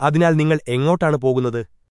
അതിനാൽ നിങ്ങൾ എങ്ങോട്ടാണ് പോകുന്നത്?